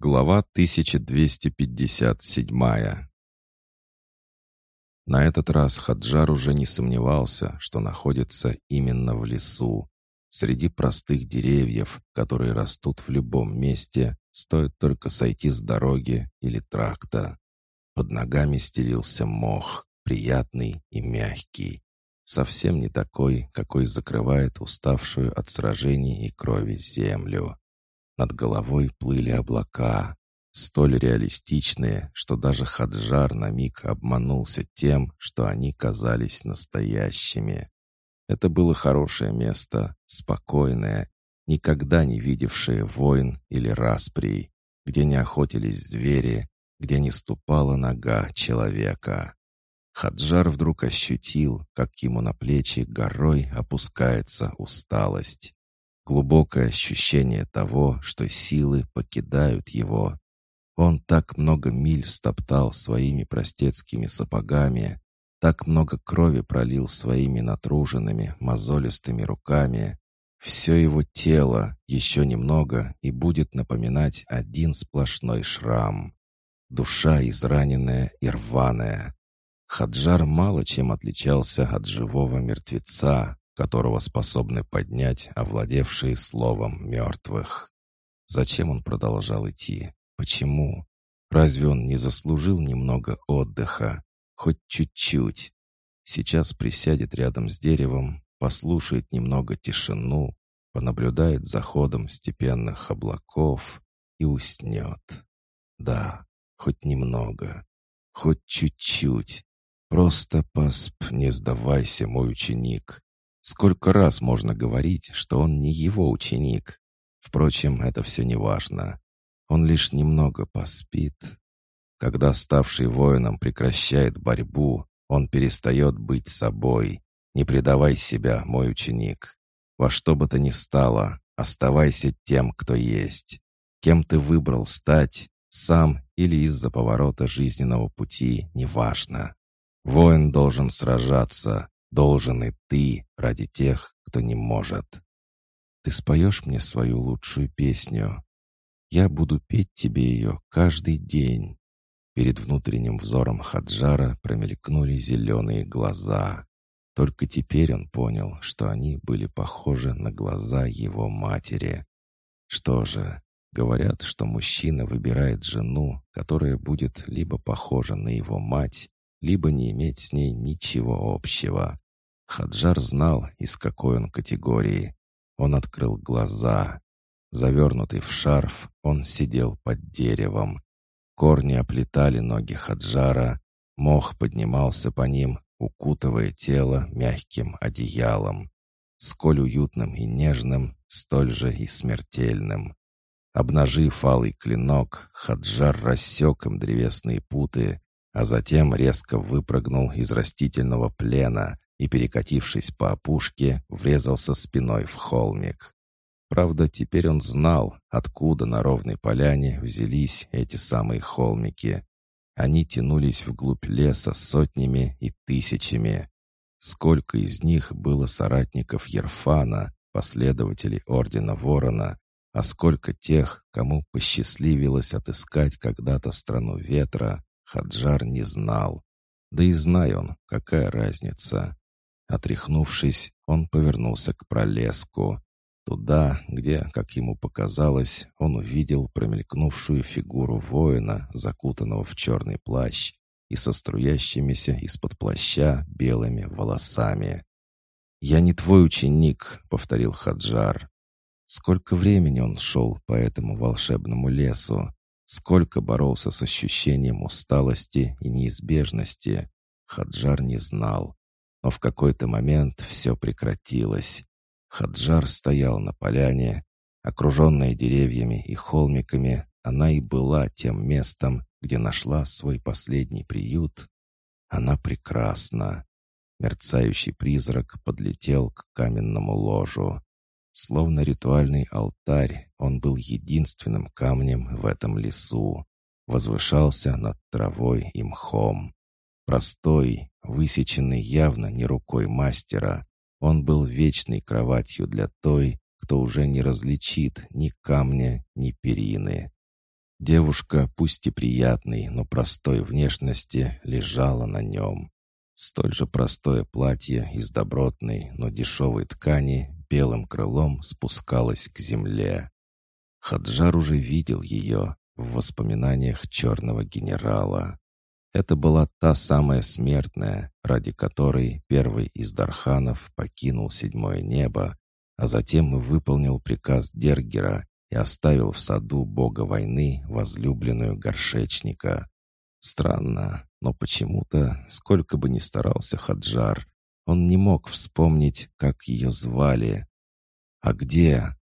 Глава 1257 На этот раз Хаджар уже не сомневался, что находится именно в лесу. Среди простых деревьев, которые растут в любом месте, стоит только сойти с дороги или тракта. Под ногами стелился мох, приятный и мягкий. Совсем не такой, какой закрывает уставшую от сражений и крови землю. Над головой плыли облака, столь реалистичные, что даже Хаджар на миг обманулся тем, что они казались настоящими. Это было хорошее место, спокойное, никогда не видевшее войн или расприй, где не охотились звери, где не ступала нога человека. Хаджар вдруг ощутил, как ему на плечи горой опускается усталость. Глубокое ощущение того, что силы покидают его. Он так много миль стоптал своими простецкими сапогами, так много крови пролил своими натруженными, мозолистыми руками. Все его тело еще немного и будет напоминать один сплошной шрам. Душа израненная и рваная. Хаджар мало чем отличался от живого мертвеца, которого способны поднять овладевшие словом мертвых. Зачем он продолжал идти? Почему? Разве он не заслужил немного отдыха? Хоть чуть-чуть. Сейчас присядет рядом с деревом, послушает немного тишину, понаблюдает за ходом степенных облаков и уснет. Да, хоть немного, хоть чуть-чуть. Просто посп, не сдавайся, мой ученик. Сколько раз можно говорить, что он не его ученик? Впрочем, это все не важно. Он лишь немного поспит. Когда ставший воином прекращает борьбу, он перестает быть собой. Не предавай себя, мой ученик. Во что бы то ни стало, оставайся тем, кто есть. Кем ты выбрал стать, сам или из-за поворота жизненного пути, неважно. Воин должен сражаться, Должен и ты ради тех, кто не может. Ты споешь мне свою лучшую песню. Я буду петь тебе ее каждый день. Перед внутренним взором Хаджара промелькнули зеленые глаза. Только теперь он понял, что они были похожи на глаза его матери. Что же, говорят, что мужчина выбирает жену, которая будет либо похожа на его мать, либо не иметь с ней ничего общего. Хаджар знал, из какой он категории. Он открыл глаза. Завернутый в шарф, он сидел под деревом. Корни оплетали ноги Хаджара, мох поднимался по ним, укутывая тело мягким одеялом. Сколь уютным и нежным, столь же и смертельным. Обнажив алый клинок, Хаджар рассек им древесные путы, а затем резко выпрыгнул из растительного плена и, перекатившись по опушке, врезался спиной в холмик. Правда, теперь он знал, откуда на ровной поляне взялись эти самые холмики. Они тянулись вглубь леса сотнями и тысячами. Сколько из них было соратников Ерфана, последователей Ордена Ворона, а сколько тех, кому посчастливилось отыскать когда-то страну ветра, Хаджар не знал. Да и знай он, какая разница. Отряхнувшись, он повернулся к пролеску. Туда, где, как ему показалось, он увидел промелькнувшую фигуру воина, закутанного в черный плащ и со струящимися из-под плаща белыми волосами. «Я не твой ученик», — повторил Хаджар. Сколько времени он шел по этому волшебному лесу? Сколько боролся с ощущением усталости и неизбежности, Хаджар не знал. Но в какой-то момент все прекратилось. Хаджар стоял на поляне, окруженная деревьями и холмиками, она и была тем местом, где нашла свой последний приют. Она прекрасна. Мерцающий призрак подлетел к каменному ложу. Словно ритуальный алтарь, он был единственным камнем в этом лесу. Возвышался над травой и мхом. Простой, высеченный явно не рукой мастера, он был вечной кроватью для той, кто уже не различит ни камня, ни перины. Девушка, пусть и приятной, но простой внешности, лежала на нем. Столь же простое платье из добротной, но дешевой ткани белым крылом спускалось к земле. Хаджар уже видел ее в воспоминаниях черного генерала. Это была та самая смертная, ради которой первый из Дарханов покинул седьмое небо, а затем и выполнил приказ Дергера и оставил в саду бога войны возлюбленную горшечника. Странно, но почему-то, сколько бы ни старался Хаджар, он не мог вспомнить, как ее звали. «А где?»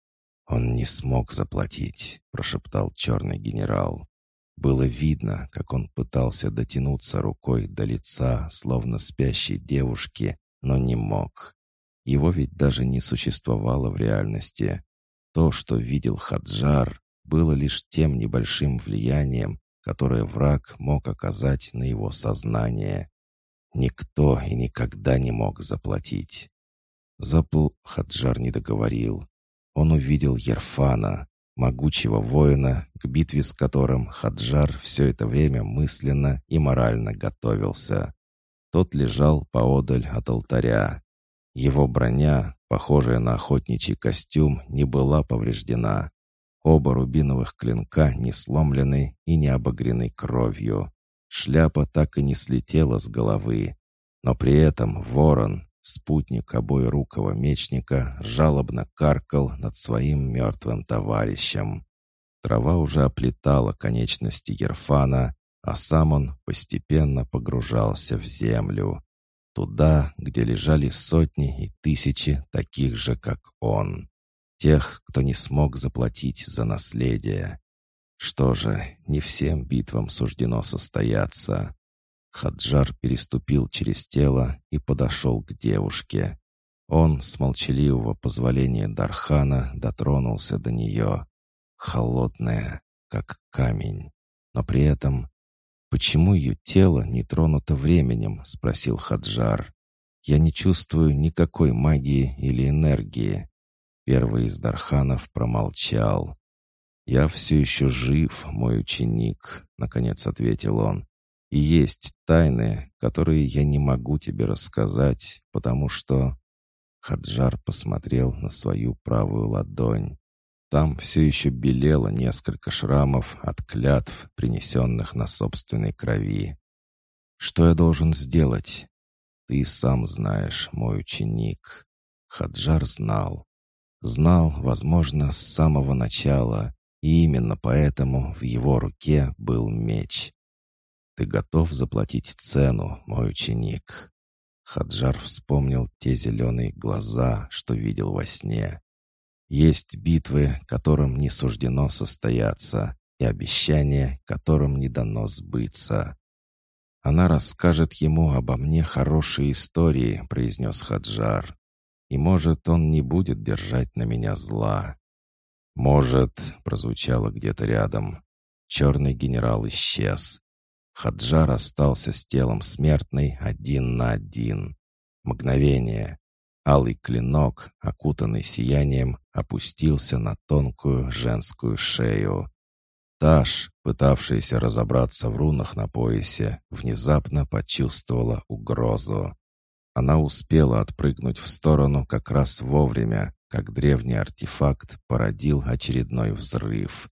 «Он не смог заплатить», — прошептал черный генерал. Было видно, как он пытался дотянуться рукой до лица, словно спящей девушки, но не мог. Его ведь даже не существовало в реальности. То, что видел Хаджар, было лишь тем небольшим влиянием, которое враг мог оказать на его сознание. Никто и никогда не мог заплатить. Запл Хаджар не договорил. Он увидел Ерфана, могучего воина, к битве с которым Хаджар все это время мысленно и морально готовился. Тот лежал поодаль от алтаря. Его броня, похожая на охотничий костюм, не была повреждена. Оба рубиновых клинка не сломлены и не обогрены кровью. Шляпа так и не слетела с головы. Но при этом ворон, Спутник обоирукого мечника жалобно каркал над своим мертвым товарищем. Трава уже оплетала конечности Ерфана, а сам он постепенно погружался в землю. Туда, где лежали сотни и тысячи таких же, как он. Тех, кто не смог заплатить за наследие. Что же, не всем битвам суждено состояться. Хаджар переступил через тело и подошел к девушке. Он с молчаливого позволения Дархана дотронулся до нее. Холодная, как камень. Но при этом... «Почему ее тело не тронуто временем?» — спросил Хаджар. «Я не чувствую никакой магии или энергии». Первый из Дарханов промолчал. «Я все еще жив, мой ученик», — наконец ответил он. И есть тайны, которые я не могу тебе рассказать, потому что...» Хаджар посмотрел на свою правую ладонь. Там все еще белело несколько шрамов от клятв, принесенных на собственной крови. «Что я должен сделать?» «Ты сам знаешь, мой ученик». Хаджар знал. Знал, возможно, с самого начала, и именно поэтому в его руке был меч. Ты готов заплатить цену, мой ученик?» Хаджар вспомнил те зеленые глаза, что видел во сне. Есть битвы, которым не суждено состояться, и обещания, которым не дано сбыться. «Она расскажет ему обо мне хорошие истории», — произнес Хаджар. «И, может, он не будет держать на меня зла». «Может», — прозвучало где-то рядом. Черный генерал исчез. Хаджар остался с телом смертной один на один. Мгновение. Алый клинок, окутанный сиянием, опустился на тонкую женскую шею. Таш, пытавшаяся разобраться в рунах на поясе, внезапно почувствовала угрозу. Она успела отпрыгнуть в сторону как раз вовремя, как древний артефакт породил очередной взрыв.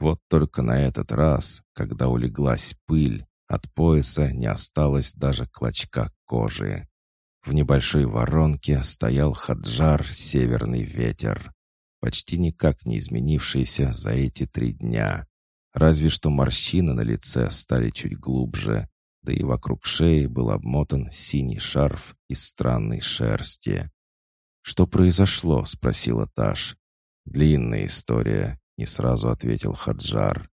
Вот только на этот раз, когда улеглась пыль, от пояса не осталось даже клочка кожи. В небольшой воронке стоял хаджар «Северный ветер», почти никак не изменившийся за эти три дня. Разве что морщины на лице стали чуть глубже, да и вокруг шеи был обмотан синий шарф из странной шерсти. «Что произошло?» — спросила Таш. «Длинная история. — не сразу ответил Хаджар.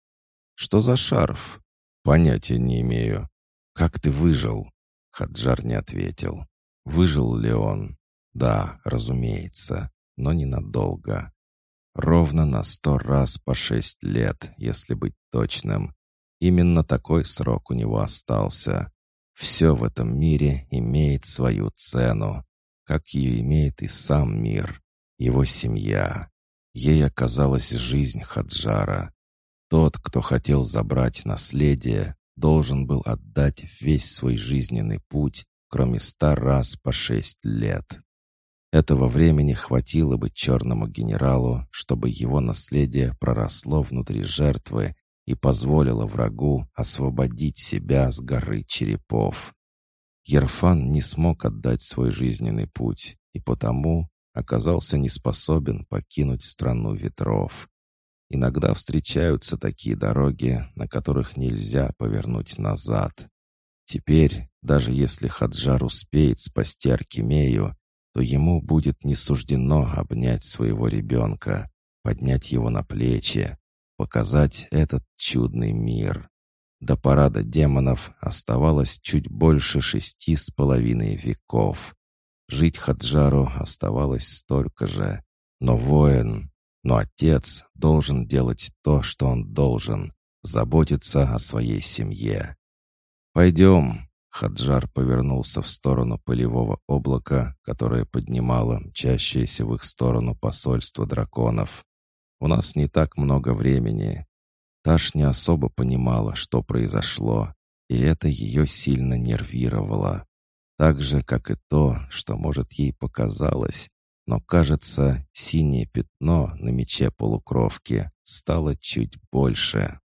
«Что за шарф?» «Понятия не имею». «Как ты выжил?» Хаджар не ответил. «Выжил ли он?» «Да, разумеется, но ненадолго. Ровно на сто раз по шесть лет, если быть точным. Именно такой срок у него остался. Все в этом мире имеет свою цену, как ее имеет и сам мир, его семья. Ей оказалась жизнь Хаджара. тот, кто хотел забрать наследие, должен был отдать весь свой жизненный путь, кроме ста раз по шесть лет. Этого времени хватило бы черному генералу, чтобы его наследие проросло внутри жертвы и позволило врагу освободить себя с горы черепов. Ерфан не смог отдать свой жизненный путь и потому оказался не способен покинуть страну ветров. Иногда встречаются такие дороги, на которых нельзя повернуть назад. Теперь, даже если Хаджар успеет спасти Аркемею, то ему будет не суждено обнять своего ребенка, поднять его на плечи, показать этот чудный мир. До парада демонов оставалось чуть больше шести с половиной веков. Жить Хаджару оставалось столько же. Но воин, но отец должен делать то, что он должен, заботиться о своей семье. «Пойдем», Хаджар повернулся в сторону пылевого облака, которое поднимало мчащееся в их сторону посольство драконов. «У нас не так много времени». Таш не особо понимала, что произошло, и это ее сильно нервировало. Так же, как и то, что, может, ей показалось, но, кажется, синее пятно на мече полукровки стало чуть больше.